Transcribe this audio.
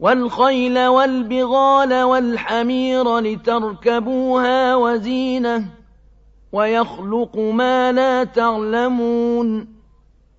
وَالْخَيْلَ وَالْبِغَالَ وَالْحَمِيرَ لِتَرْكَبُوهَا وَزِينَةً ۚ وَيَخْلُقُ مَا لَا تَعْلَمُونَ